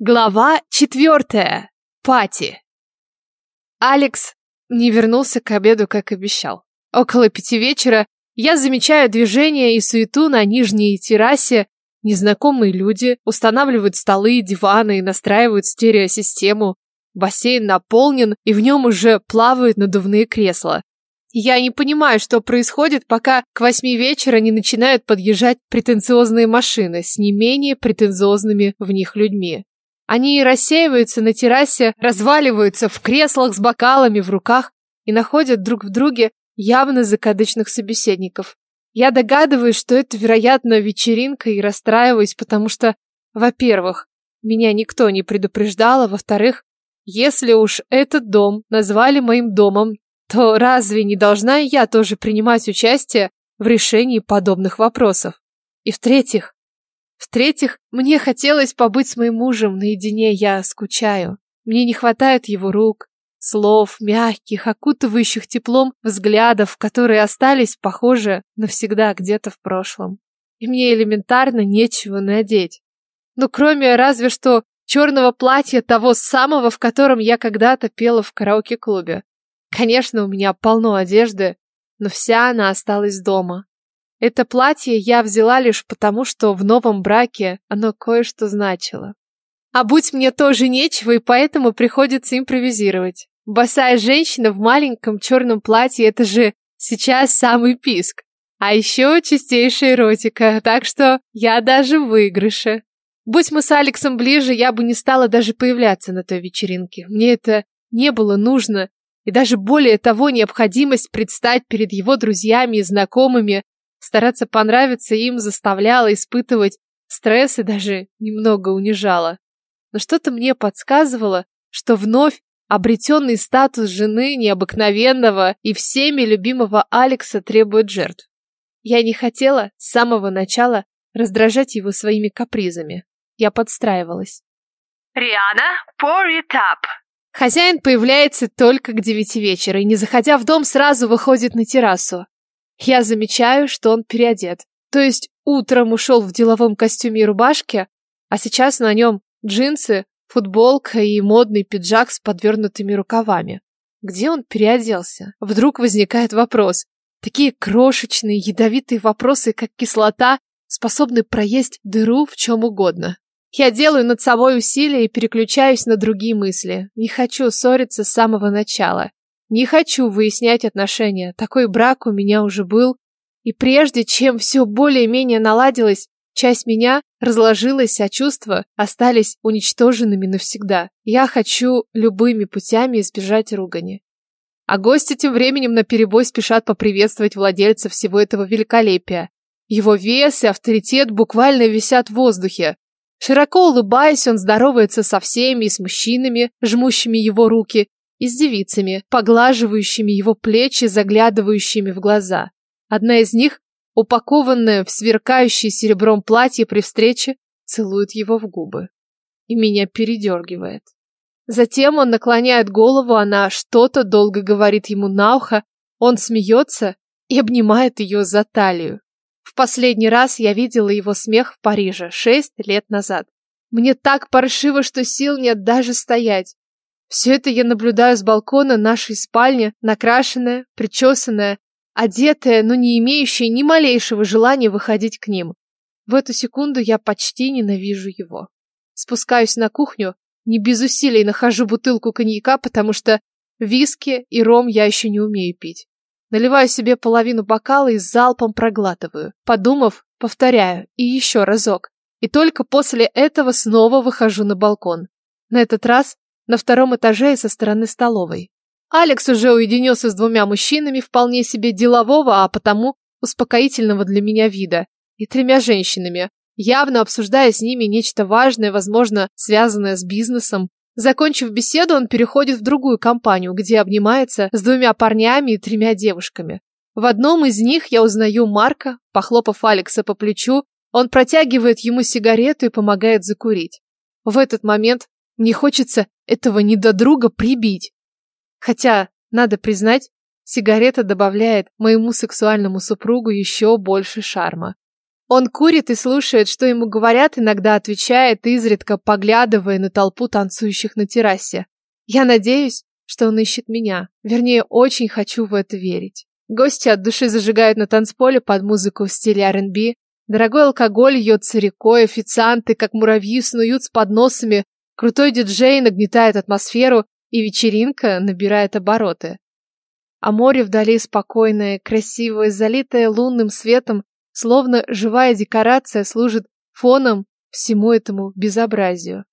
Глава четвертая. Пати. Алекс не вернулся к обеду, как обещал. Около пяти вечера я замечаю движение и суету на нижней террасе. Незнакомые люди устанавливают столы, диваны и настраивают стереосистему. Бассейн наполнен, и в нем уже плавают надувные кресла. Я не понимаю, что происходит, пока к восьми вечера не начинают подъезжать претенциозные машины с не менее претенциозными в них людьми. Они рассеиваются на террасе, разваливаются в креслах с бокалами в руках и находят друг в друге явно закадычных собеседников. Я догадываюсь, что это, вероятно, вечеринка и расстраиваюсь, потому что, во-первых, меня никто не предупреждал, а во-вторых, если уж этот дом назвали моим домом, то разве не должна я тоже принимать участие в решении подобных вопросов? И в-третьих, в-третьих, мне хотелось побыть с моим мужем наедине, я скучаю. Мне не хватает его рук, слов, мягких, окутывающих теплом взглядов, которые остались, похоже, навсегда где-то в прошлом. И мне элементарно нечего надеть. Ну, кроме разве что черного платья того самого, в котором я когда-то пела в караоке-клубе. Конечно, у меня полно одежды, но вся она осталась дома. Это платье я взяла лишь потому, что в новом браке оно кое-что значило. А будь мне тоже нечего, и поэтому приходится импровизировать. Босая женщина в маленьком черном платье – это же сейчас самый писк. А еще чистейшая эротика, так что я даже в выигрыше. Будь мы с Алексом ближе, я бы не стала даже появляться на той вечеринке. Мне это не было нужно, и даже более того, необходимость предстать перед его друзьями и знакомыми Стараться понравиться им заставляло испытывать стресс и даже немного унижало. Но что-то мне подсказывало, что вновь обретенный статус жены необыкновенного и всеми любимого Алекса требует жертв. Я не хотела с самого начала раздражать его своими капризами. Я подстраивалась. «Риана, pour it up!» Хозяин появляется только к девяти вечера и, не заходя в дом, сразу выходит на террасу. Я замечаю, что он переодет. То есть утром ушел в деловом костюме и рубашке, а сейчас на нем джинсы, футболка и модный пиджак с подвернутыми рукавами. Где он переоделся? Вдруг возникает вопрос. Такие крошечные, ядовитые вопросы, как кислота, способны проесть дыру в чем угодно. Я делаю над собой усилия и переключаюсь на другие мысли. Не хочу ссориться с самого начала. Не хочу выяснять отношения. Такой брак у меня уже был. И прежде чем все более-менее наладилось, часть меня разложилась, а чувства остались уничтоженными навсегда. Я хочу любыми путями избежать ругани. А гости тем временем наперебой спешат поприветствовать владельца всего этого великолепия. Его вес и авторитет буквально висят в воздухе. Широко улыбаясь, он здоровается со всеми и с мужчинами, жмущими его руки, и с девицами, поглаживающими его плечи, заглядывающими в глаза. Одна из них, упакованная в сверкающее серебром платье при встрече, целует его в губы. И меня передергивает. Затем он наклоняет голову, она что-то долго говорит ему на ухо, он смеется и обнимает ее за талию. В последний раз я видела его смех в Париже шесть лет назад. Мне так паршиво, что сил нет даже стоять. Все это я наблюдаю с балкона нашей спальни, накрашенная, причесанная, одетая, но не имеющая ни малейшего желания выходить к ним. В эту секунду я почти ненавижу его. Спускаюсь на кухню, не без усилий нахожу бутылку коньяка, потому что виски и ром я еще не умею пить. Наливаю себе половину бокала и залпом проглатываю. Подумав, повторяю и еще разок. И только после этого снова выхожу на балкон. На этот раз на втором этаже и со стороны столовой. Алекс уже уединился с двумя мужчинами вполне себе делового, а потому успокоительного для меня вида, и тремя женщинами, явно обсуждая с ними нечто важное, возможно, связанное с бизнесом. Закончив беседу, он переходит в другую компанию, где обнимается с двумя парнями и тремя девушками. В одном из них я узнаю Марка, похлопав Алекса по плечу, он протягивает ему сигарету и помогает закурить. В этот момент мне хочется этого недодруга прибить. Хотя, надо признать, сигарета добавляет моему сексуальному супругу еще больше шарма. Он курит и слушает, что ему говорят, иногда отвечает, изредка поглядывая на толпу танцующих на террасе. Я надеюсь, что он ищет меня. Вернее, очень хочу в это верить. Гости от души зажигают на танцполе под музыку в стиле R&B. Дорогой алкоголь льется рекой, официанты, как муравьи, снуют с подносами. Крутой диджей нагнетает атмосферу, и вечеринка набирает обороты. А море вдали спокойное, красивое, залитое лунным светом, словно живая декорация служит фоном всему этому безобразию.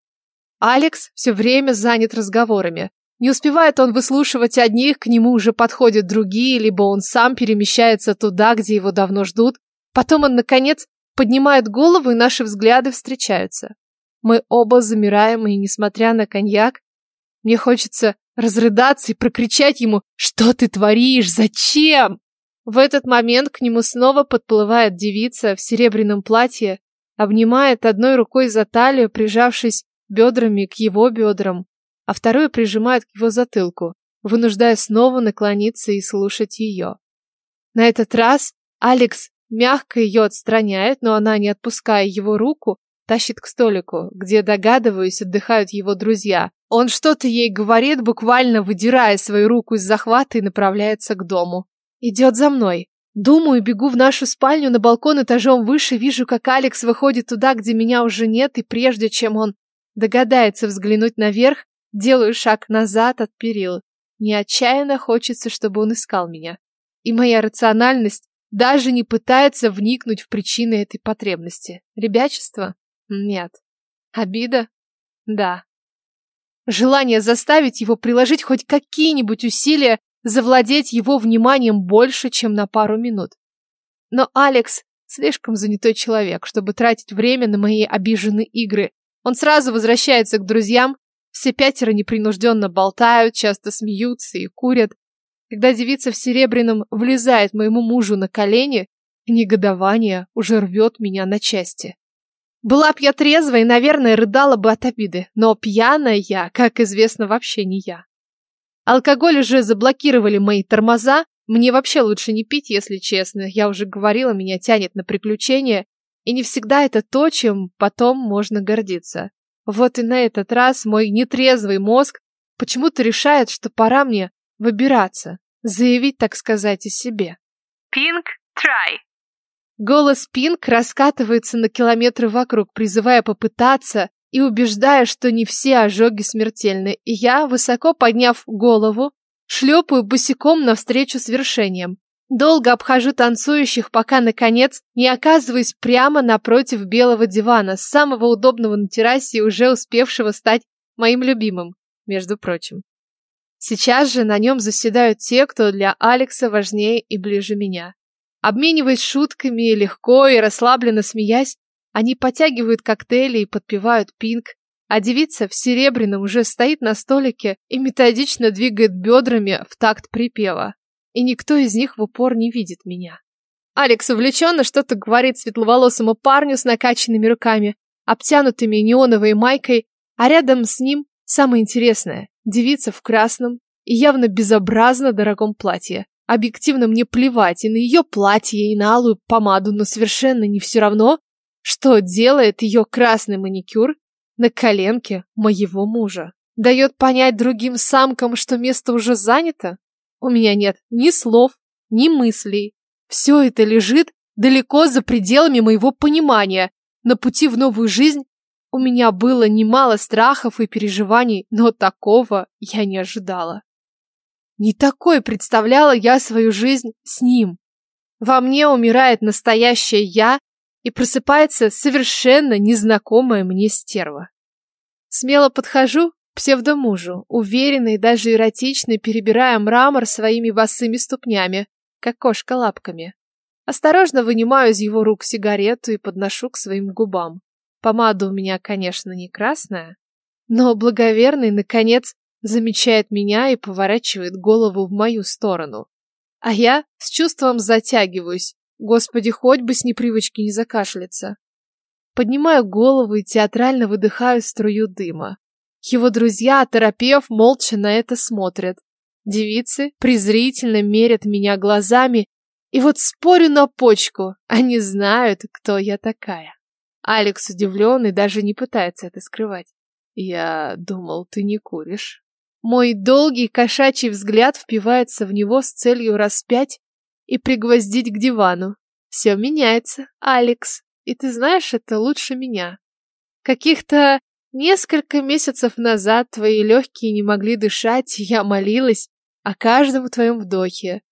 Алекс все время занят разговорами. Не успевает он выслушивать одних, к нему уже подходят другие, либо он сам перемещается туда, где его давно ждут. Потом он, наконец, поднимает голову, и наши взгляды встречаются. Мы оба замираем, и, несмотря на коньяк, мне хочется разрыдаться и прокричать ему «Что ты творишь? Зачем?» В этот момент к нему снова подплывает девица в серебряном платье, обнимает одной рукой за талию, прижавшись бедрами к его бедрам, а вторую прижимает к его затылку, вынуждая снова наклониться и слушать ее. На этот раз Алекс мягко ее отстраняет, но она, не отпуская его руку, тащит к столику, где, догадываюсь, отдыхают его друзья. Он что-то ей говорит, буквально выдирая свою руку из захвата и направляется к дому. Идет за мной. Думаю, бегу в нашу спальню на балкон этажом выше, вижу, как Алекс выходит туда, где меня уже нет, и прежде чем он догадается взглянуть наверх, делаю шаг назад от перил. Мне отчаянно хочется, чтобы он искал меня. И моя рациональность даже не пытается вникнуть в причины этой потребности. Ребячество? Нет. Обида? Да. Желание заставить его приложить хоть какие-нибудь усилия, завладеть его вниманием больше, чем на пару минут. Но Алекс слишком занятой человек, чтобы тратить время на мои обиженные игры. Он сразу возвращается к друзьям, все пятеро непринужденно болтают, часто смеются и курят. Когда девица в серебряном влезает моему мужу на колени, негодование уже рвет меня на части. Была б я трезвой, наверное, рыдала бы от обиды, но пьяная я, как известно, вообще не я. Алкоголь уже заблокировали мои тормоза, мне вообще лучше не пить, если честно, я уже говорила, меня тянет на приключения, и не всегда это то, чем потом можно гордиться. Вот и на этот раз мой нетрезвый мозг почему-то решает, что пора мне выбираться, заявить, так сказать, о себе. Pink, try. Голос Пинк раскатывается на километры вокруг, призывая попытаться и убеждая, что не все ожоги смертельны. И я, высоко подняв голову, шлепаю босиком навстречу свершениям. Долго обхожу танцующих, пока, наконец, не оказываюсь прямо напротив белого дивана, самого удобного на террасе и уже успевшего стать моим любимым, между прочим. Сейчас же на нем заседают те, кто для Алекса важнее и ближе меня. Обмениваясь шутками, легко и расслабленно смеясь, они потягивают коктейли и подпевают пинг, а девица в серебряном уже стоит на столике и методично двигает бедрами в такт припева. И никто из них в упор не видит меня. Алекс увлеченно что-то говорит светловолосому парню с накачанными руками, обтянутыми неоновой майкой, а рядом с ним самое интересное – девица в красном и явно безобразно дорогом платье. Объективно мне плевать и на ее платье, и на алую помаду, но совершенно не все равно, что делает ее красный маникюр на коленке моего мужа. Дает понять другим самкам, что место уже занято? У меня нет ни слов, ни мыслей. Все это лежит далеко за пределами моего понимания. На пути в новую жизнь у меня было немало страхов и переживаний, но такого я не ожидала. Не такой представляла я свою жизнь с ним. Во мне умирает настоящее я и просыпается совершенно незнакомая мне стерва. Смело подхожу к псевдомужу, уверенный, даже эротичный, перебирая мрамор своими босыми ступнями, как кошка лапками. Осторожно вынимаю из его рук сигарету и подношу к своим губам. Помада у меня, конечно, не красная, но благоверный, наконец, замечает меня и поворачивает голову в мою сторону. А я с чувством затягиваюсь. Господи, хоть бы с непривычки не закашляться. Поднимаю голову и театрально выдыхаю струю дыма. Его друзья, оторопев, молча на это смотрят. Девицы презрительно мерят меня глазами, И вот спорю на почку, они знают, кто я такая. Алекс удивлен и даже не пытается это скрывать. Я думал, ты не куришь. Мой долгий кошачий взгляд впивается в него с целью распять и пригвоздить к дивану. Все меняется, Алекс, и ты знаешь это лучше меня. Каких-то несколько месяцев назад твои легкие не могли дышать, я молилась о каждом твоем вдохе.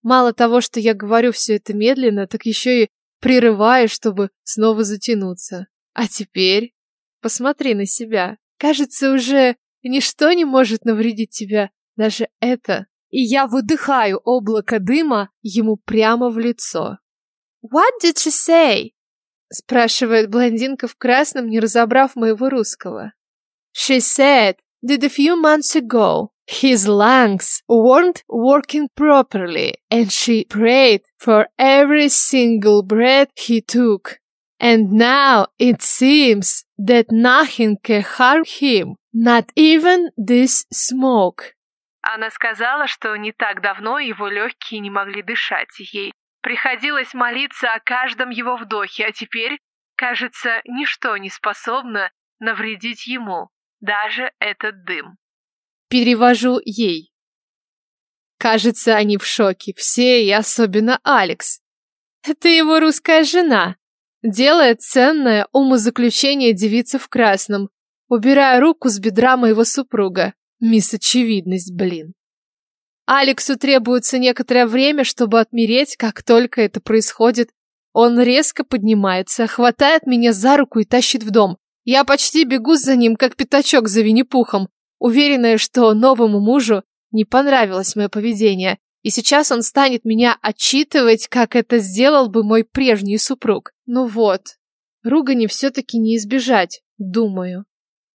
Мало того, что я говорю все это медленно, так еще и прерываю, чтобы снова затянуться. А теперь посмотри на себя. Кажется, уже ничто не может навредить тебя, даже это. И я выдыхаю облако дыма ему прямо в лицо. What did she say? Спрашивает блондинка в красном, не разобрав моего русского. She said that a few months ago his lungs weren't working properly and she prayed for every single breath he took. And now it seems that nothing can harm him, not even this smoke. Она сказала, что не так давно его легкие не могли дышать, ей Приходилось молиться о каждом его вдохе, а теперь, кажется, ничто не способно навредить ему, даже этот дым. Перевожу ей. Кажется, они в шоке, все, и особенно Алекс. Это его русская жена. Делает ценное умозаключение девица в красном, убирая руку с бедра моего супруга. Мисс Очевидность, блин. Алексу требуется некоторое время, чтобы отмереть, как только это происходит. Он резко поднимается, хватает меня за руку и тащит в дом. Я почти бегу за ним, как пятачок за Винни-Пухом, уверенная, что новому мужу не понравилось мое поведение, и сейчас он станет меня отчитывать, как это сделал бы мой прежний супруг. Ну вот, ругани все-таки не избежать, думаю.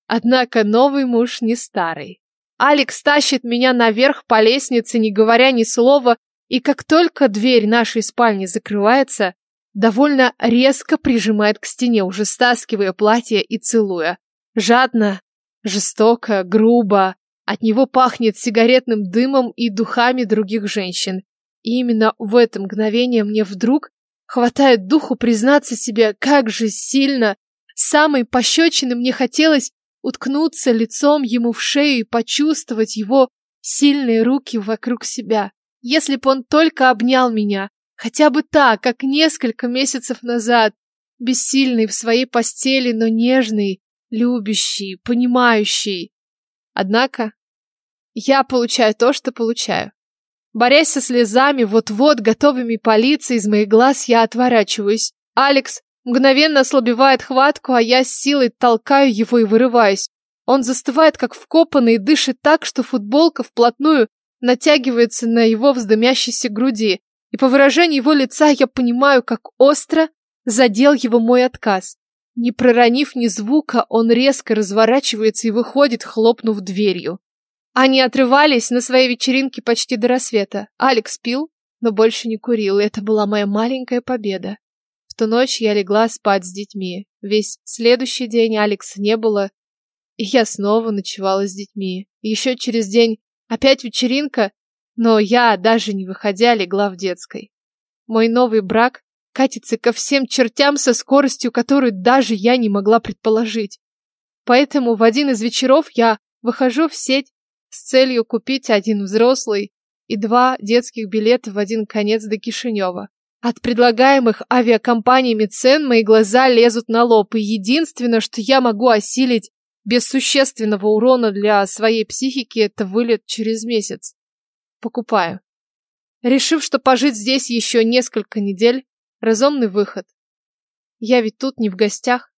Однако новый муж не старый. Алекс тащит меня наверх по лестнице, не говоря ни слова, и как только дверь нашей спальни закрывается, довольно резко прижимает к стене, уже стаскивая платье и целуя. Жадно, жестоко, грубо. От него пахнет сигаретным дымом и духами других женщин. И именно в это мгновение мне вдруг хватает духу признаться себе, как же сильно самой пощечины мне хотелось уткнуться лицом ему в шею и почувствовать его сильные руки вокруг себя. Если бы он только обнял меня, хотя бы так, как несколько месяцев назад, бессильный в своей постели, но нежный, любящий, понимающий. Однако я получаю то, что получаю. Борясь со слезами, вот-вот готовыми палиться из моих глаз, я отворачиваюсь. Алекс Мгновенно ослабевает хватку, а я с силой толкаю его и вырываюсь. Он застывает, как вкопанный, и дышит так, что футболка вплотную натягивается на его вздымящейся груди. И по выражению его лица я понимаю, как остро задел его мой отказ. Не проронив ни звука, он резко разворачивается и выходит, хлопнув дверью. Они отрывались на своей вечеринке почти до рассвета. Алекс пил, но больше не курил, и это была моя маленькая победа. В ту ночь я легла спать с детьми. Весь следующий день Алекса не было, и я снова ночевала с детьми. Еще через день опять вечеринка, но я, даже не выходя, легла в детской. Мой новый брак катится ко всем чертям со скоростью, которую даже я не могла предположить. Поэтому в один из вечеров я выхожу в сеть с целью купить один взрослый и два детских билета в один конец до Кишинева. От предлагаемых авиакомпаниями цен мои глаза лезут на лоб, и единственное, что я могу осилить без существенного урона для своей психики, это вылет через месяц. Покупаю. Решив, что пожить здесь еще несколько недель – разумный выход. Я ведь тут не в гостях.